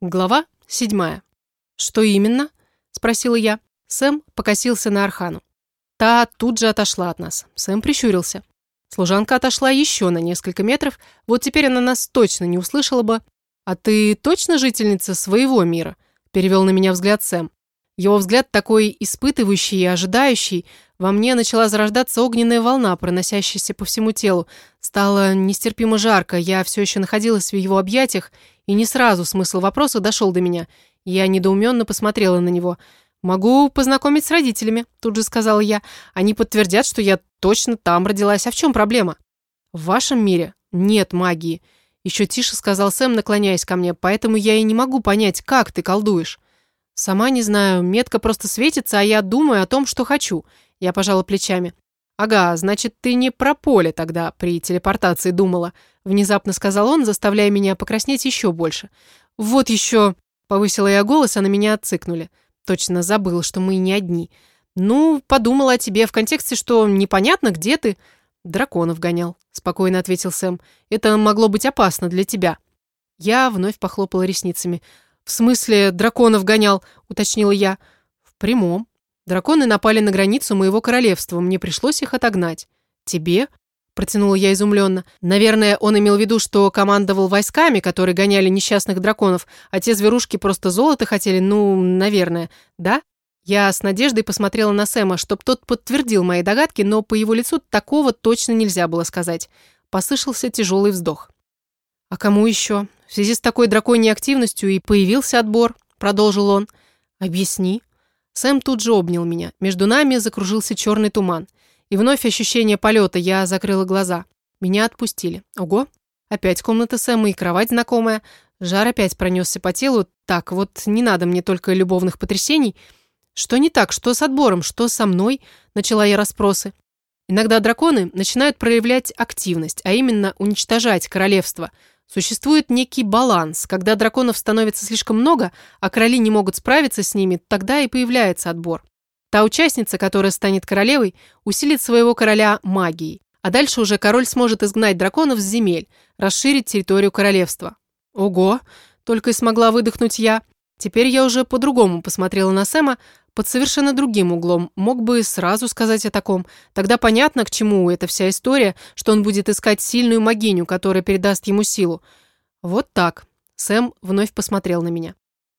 Глава седьмая. «Что именно?» – спросила я. Сэм покосился на Архану. Та тут же отошла от нас. Сэм прищурился. Служанка отошла еще на несколько метров, вот теперь она нас точно не услышала бы. «А ты точно жительница своего мира?» – перевел на меня взгляд Сэм. Его взгляд такой испытывающий и ожидающий. Во мне начала зарождаться огненная волна, проносящаяся по всему телу. Стало нестерпимо жарко, я все еще находилась в его объятиях, и не сразу смысл вопроса дошел до меня. Я недоуменно посмотрела на него. «Могу познакомить с родителями», — тут же сказала я. «Они подтвердят, что я точно там родилась. А в чем проблема?» «В вашем мире нет магии», — еще тише сказал Сэм, наклоняясь ко мне. «Поэтому я и не могу понять, как ты колдуешь». «Сама не знаю, метка просто светится, а я думаю о том, что хочу». Я пожала плечами. «Ага, значит, ты не про поле тогда при телепортации думала», внезапно сказал он, заставляя меня покраснеть еще больше. «Вот еще...» — повысила я голос, а на меня отцыкнули. Точно забыл, что мы не одни. «Ну, подумала о тебе в контексте, что непонятно, где ты...» «Драконов гонял», — спокойно ответил Сэм. «Это могло быть опасно для тебя». Я вновь похлопала ресницами. «В смысле, драконов гонял?» — уточнила я. «В прямом. Драконы напали на границу моего королевства, мне пришлось их отогнать». «Тебе?» — протянула я изумленно. «Наверное, он имел в виду, что командовал войсками, которые гоняли несчастных драконов, а те зверушки просто золото хотели, ну, наверное. Да?» Я с надеждой посмотрела на Сэма, чтоб тот подтвердил мои догадки, но по его лицу такого точно нельзя было сказать. Послышался тяжелый вздох. «А кому еще? В связи с такой драконьей активностью и появился отбор», — продолжил он. «Объясни». Сэм тут же обнял меня. Между нами закружился черный туман. И вновь ощущение полета. Я закрыла глаза. Меня отпустили. Ого. Опять комната Сэма и кровать знакомая. Жар опять пронесся по телу. Так, вот не надо мне только любовных потрясений. Что не так? Что с отбором? Что со мной? Начала я расспросы. Иногда драконы начинают проявлять активность, а именно уничтожать королевство – Существует некий баланс. Когда драконов становится слишком много, а короли не могут справиться с ними, тогда и появляется отбор. Та участница, которая станет королевой, усилит своего короля магией. А дальше уже король сможет изгнать драконов с земель, расширить территорию королевства. Ого! Только и смогла выдохнуть я. Теперь я уже по-другому посмотрела на Сэма, под совершенно другим углом, мог бы сразу сказать о таком. Тогда понятно, к чему эта вся история, что он будет искать сильную могиню, которая передаст ему силу. Вот так. Сэм вновь посмотрел на меня.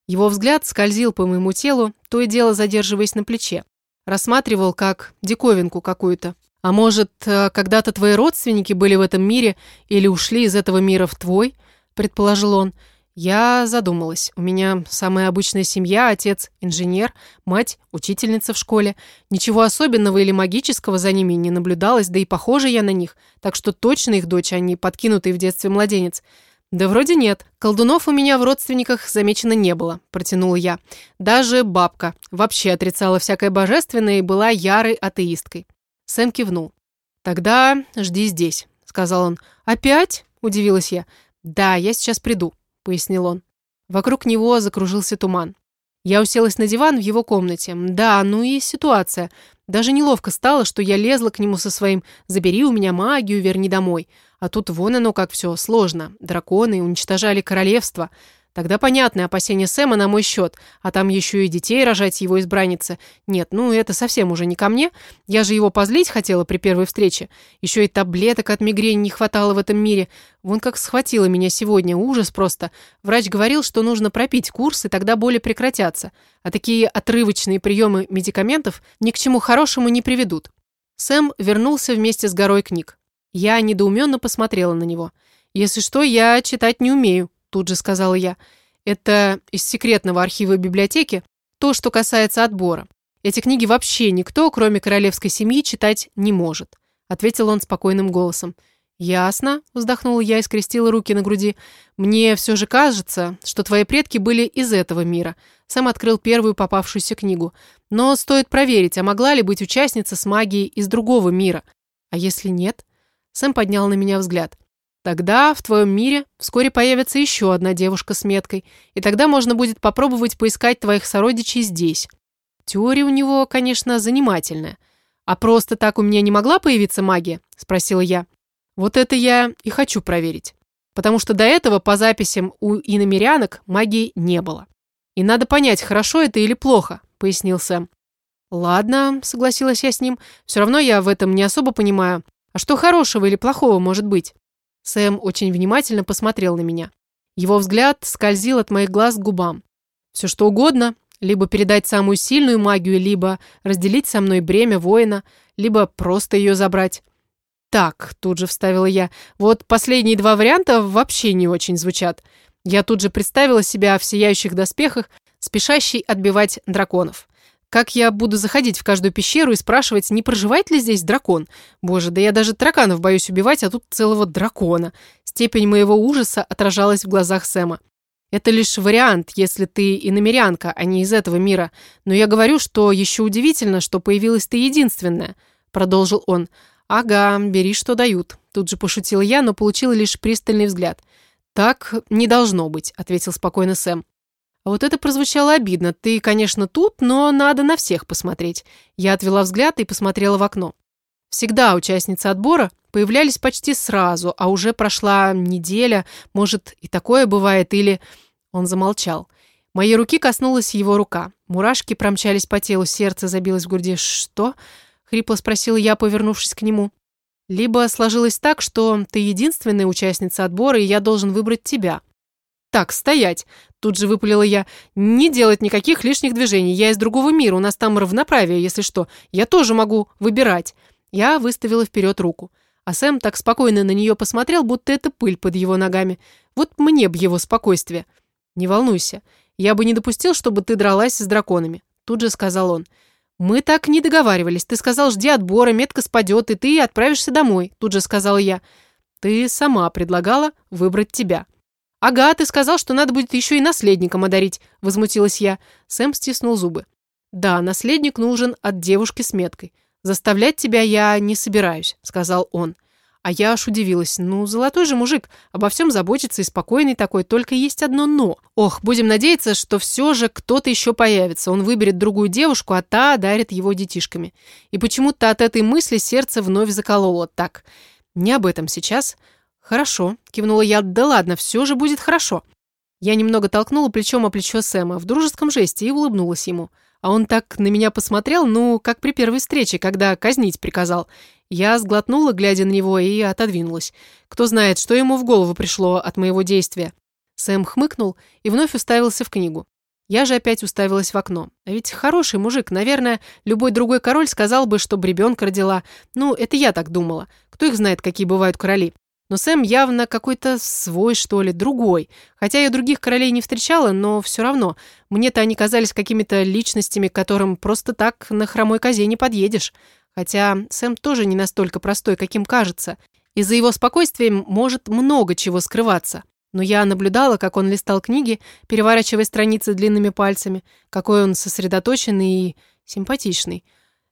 Его взгляд скользил по моему телу, то и дело задерживаясь на плече. Рассматривал как диковинку какую-то. А может, э, когда-то твои родственники были в этом мире или ушли из этого мира в твой, предположил он. Я задумалась. У меня самая обычная семья, отец – инженер, мать – учительница в школе. Ничего особенного или магического за ними не наблюдалось, да и похожа я на них, так что точно их дочь, а не подкинутый в детстве младенец. «Да вроде нет. Колдунов у меня в родственниках замечено не было», – протянула я. Даже бабка вообще отрицала всякое божественное и была ярой атеисткой. Сэм кивнул. «Тогда жди здесь», – сказал он. «Опять?» – удивилась я. «Да, я сейчас приду». — пояснил он. Вокруг него закружился туман. Я уселась на диван в его комнате. Да, ну и ситуация. Даже неловко стало, что я лезла к нему со своим «забери у меня магию, верни домой». А тут вон оно как все сложно. Драконы уничтожали королевство. Тогда понятны опасения Сэма на мой счет, а там еще и детей рожать его избранница. Нет, ну это совсем уже не ко мне. Я же его позлить хотела при первой встрече. Еще и таблеток от мигрени не хватало в этом мире. Вон как схватило меня сегодня, ужас просто. Врач говорил, что нужно пропить курс, и тогда боли прекратятся. А такие отрывочные приемы медикаментов ни к чему хорошему не приведут. Сэм вернулся вместе с горой книг. Я недоуменно посмотрела на него. Если что, я читать не умею тут же сказала я. Это из секретного архива библиотеки, то, что касается отбора. Эти книги вообще никто, кроме королевской семьи, читать не может», — ответил он спокойным голосом. «Ясно», — вздохнула я и скрестила руки на груди. «Мне все же кажется, что твои предки были из этого мира». Сам открыл первую попавшуюся книгу. «Но стоит проверить, а могла ли быть участница с магией из другого мира? А если нет?» Сэм поднял на меня взгляд. Тогда в твоем мире вскоре появится еще одна девушка с меткой, и тогда можно будет попробовать поискать твоих сородичей здесь. Теория у него, конечно, занимательная. А просто так у меня не могла появиться магия? Спросила я. Вот это я и хочу проверить. потому что до этого по записям у иномерянок магии не было. И надо понять, хорошо это или плохо, пояснил Сэм. Ладно, согласилась я с ним, все равно я в этом не особо понимаю. А что хорошего или плохого может быть? Сэм очень внимательно посмотрел на меня. Его взгляд скользил от моих глаз к губам. Все что угодно, либо передать самую сильную магию, либо разделить со мной бремя воина, либо просто ее забрать. «Так», — тут же вставила я, — «вот последние два варианта вообще не очень звучат». Я тут же представила себя в сияющих доспехах, спешащей отбивать драконов. Как я буду заходить в каждую пещеру и спрашивать, не проживает ли здесь дракон? Боже, да я даже тараканов боюсь убивать, а тут целого дракона. Степень моего ужаса отражалась в глазах Сэма. Это лишь вариант, если ты иномерянка, а не из этого мира. Но я говорю, что еще удивительно, что появилась ты единственная», — продолжил он. «Ага, бери, что дают». Тут же пошутила я, но получила лишь пристальный взгляд. «Так не должно быть», — ответил спокойно Сэм. Вот это прозвучало обидно. Ты, конечно, тут, но надо на всех посмотреть. Я отвела взгляд и посмотрела в окно. Всегда участницы отбора появлялись почти сразу, а уже прошла неделя, может, и такое бывает, или... Он замолчал. Моей руки коснулась его рука. Мурашки промчались по телу, сердце забилось в груди. «Что?» — хрипло спросила я, повернувшись к нему. «Либо сложилось так, что ты единственная участница отбора, и я должен выбрать тебя». «Так, стоять!» — тут же выпалила я. «Не делать никаких лишних движений. Я из другого мира, у нас там равноправие, если что. Я тоже могу выбирать». Я выставила вперед руку. А Сэм так спокойно на нее посмотрел, будто это пыль под его ногами. Вот мне б его спокойствие. «Не волнуйся. Я бы не допустил, чтобы ты дралась с драконами», — тут же сказал он. «Мы так не договаривались. Ты сказал, жди отбора, метка спадет, и ты отправишься домой», — тут же сказала я. «Ты сама предлагала выбрать тебя». «Ага, ты сказал, что надо будет еще и наследником одарить», — возмутилась я. Сэм стиснул зубы. «Да, наследник нужен от девушки с меткой. Заставлять тебя я не собираюсь», — сказал он. А я аж удивилась. Ну, золотой же мужик, обо всем заботится и спокойный такой, только есть одно «но». Ох, будем надеяться, что все же кто-то еще появится. Он выберет другую девушку, а та дарит его детишками. И почему-то от этой мысли сердце вновь закололо. Так, не об этом сейчас. «Хорошо», — кивнула я. «Да ладно, все же будет хорошо». Я немного толкнула плечом о плечо Сэма в дружеском жесте и улыбнулась ему. А он так на меня посмотрел, ну, как при первой встрече, когда казнить приказал. Я сглотнула, глядя на него, и отодвинулась. Кто знает, что ему в голову пришло от моего действия. Сэм хмыкнул и вновь уставился в книгу. Я же опять уставилась в окно. А ведь хороший мужик, наверное, любой другой король сказал бы, что ребенка родила. Ну, это я так думала. Кто их знает, какие бывают короли. Но Сэм явно какой-то свой, что ли, другой. Хотя я других королей не встречала, но все равно. Мне-то они казались какими-то личностями, к которым просто так на хромой козе не подъедешь. Хотя Сэм тоже не настолько простой, каким кажется. Из-за его спокойствия может много чего скрываться. Но я наблюдала, как он листал книги, переворачивая страницы длинными пальцами, какой он сосредоточенный и симпатичный.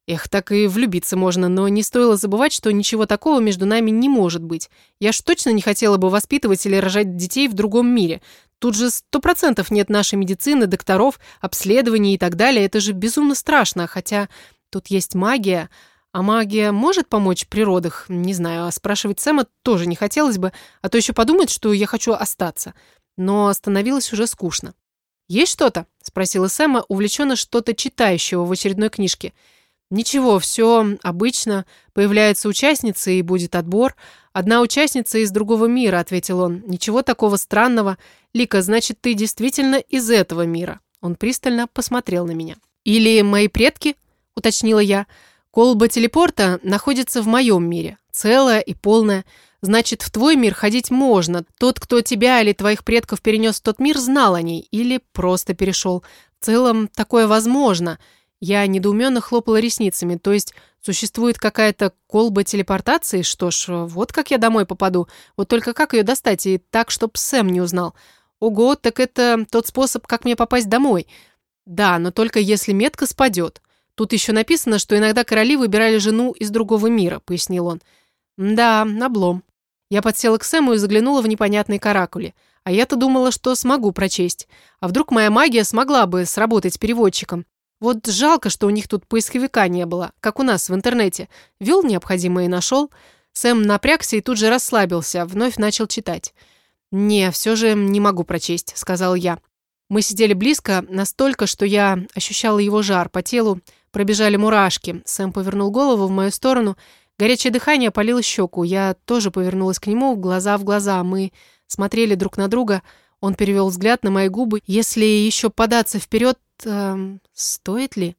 Эх, так и влюбиться можно, но не стоило забывать, что ничего такого между нами не может быть. Я ж точно не хотела бы воспитывать или рожать детей в другом мире. Тут же сто процентов нет нашей медицины, докторов, обследований и так далее. Это же безумно страшно, хотя тут есть магия. А магия может помочь при родах? Не знаю, а спрашивать Сэма тоже не хотелось бы, а то еще подумает, что я хочу остаться. Но становилось уже скучно. «Есть что-то?» – спросила Сэма, увлеченно что-то читающего в очередной книжке – «Ничего, все обычно. Появляются участницы, и будет отбор. Одна участница из другого мира», — ответил он. «Ничего такого странного. Лика, значит, ты действительно из этого мира». Он пристально посмотрел на меня. «Или мои предки?» — уточнила я. «Колба телепорта находится в моем мире. Целая и полная. Значит, в твой мир ходить можно. Тот, кто тебя или твоих предков перенес в тот мир, знал о ней. Или просто перешел. В целом, такое возможно». Я недоуменно хлопала ресницами, то есть существует какая-то колба телепортации? Что ж, вот как я домой попаду. Вот только как ее достать и так, чтоб Сэм не узнал? Ого, так это тот способ, как мне попасть домой. Да, но только если метка спадет. Тут еще написано, что иногда короли выбирали жену из другого мира, пояснил он. Да, облом. Я подсела к Сэму и заглянула в непонятные каракули. А я-то думала, что смогу прочесть. А вдруг моя магия смогла бы сработать переводчиком? Вот жалко, что у них тут поисковика не было, как у нас в интернете. Вел необходимое и нашел. Сэм напрягся и тут же расслабился, вновь начал читать. «Не, все же не могу прочесть», — сказал я. Мы сидели близко, настолько, что я ощущала его жар. По телу пробежали мурашки. Сэм повернул голову в мою сторону. Горячее дыхание опалило щеку. Я тоже повернулась к нему, глаза в глаза. Мы смотрели друг на друга. Он перевел взгляд на мои губы. Если еще податься вперед, э, стоит ли?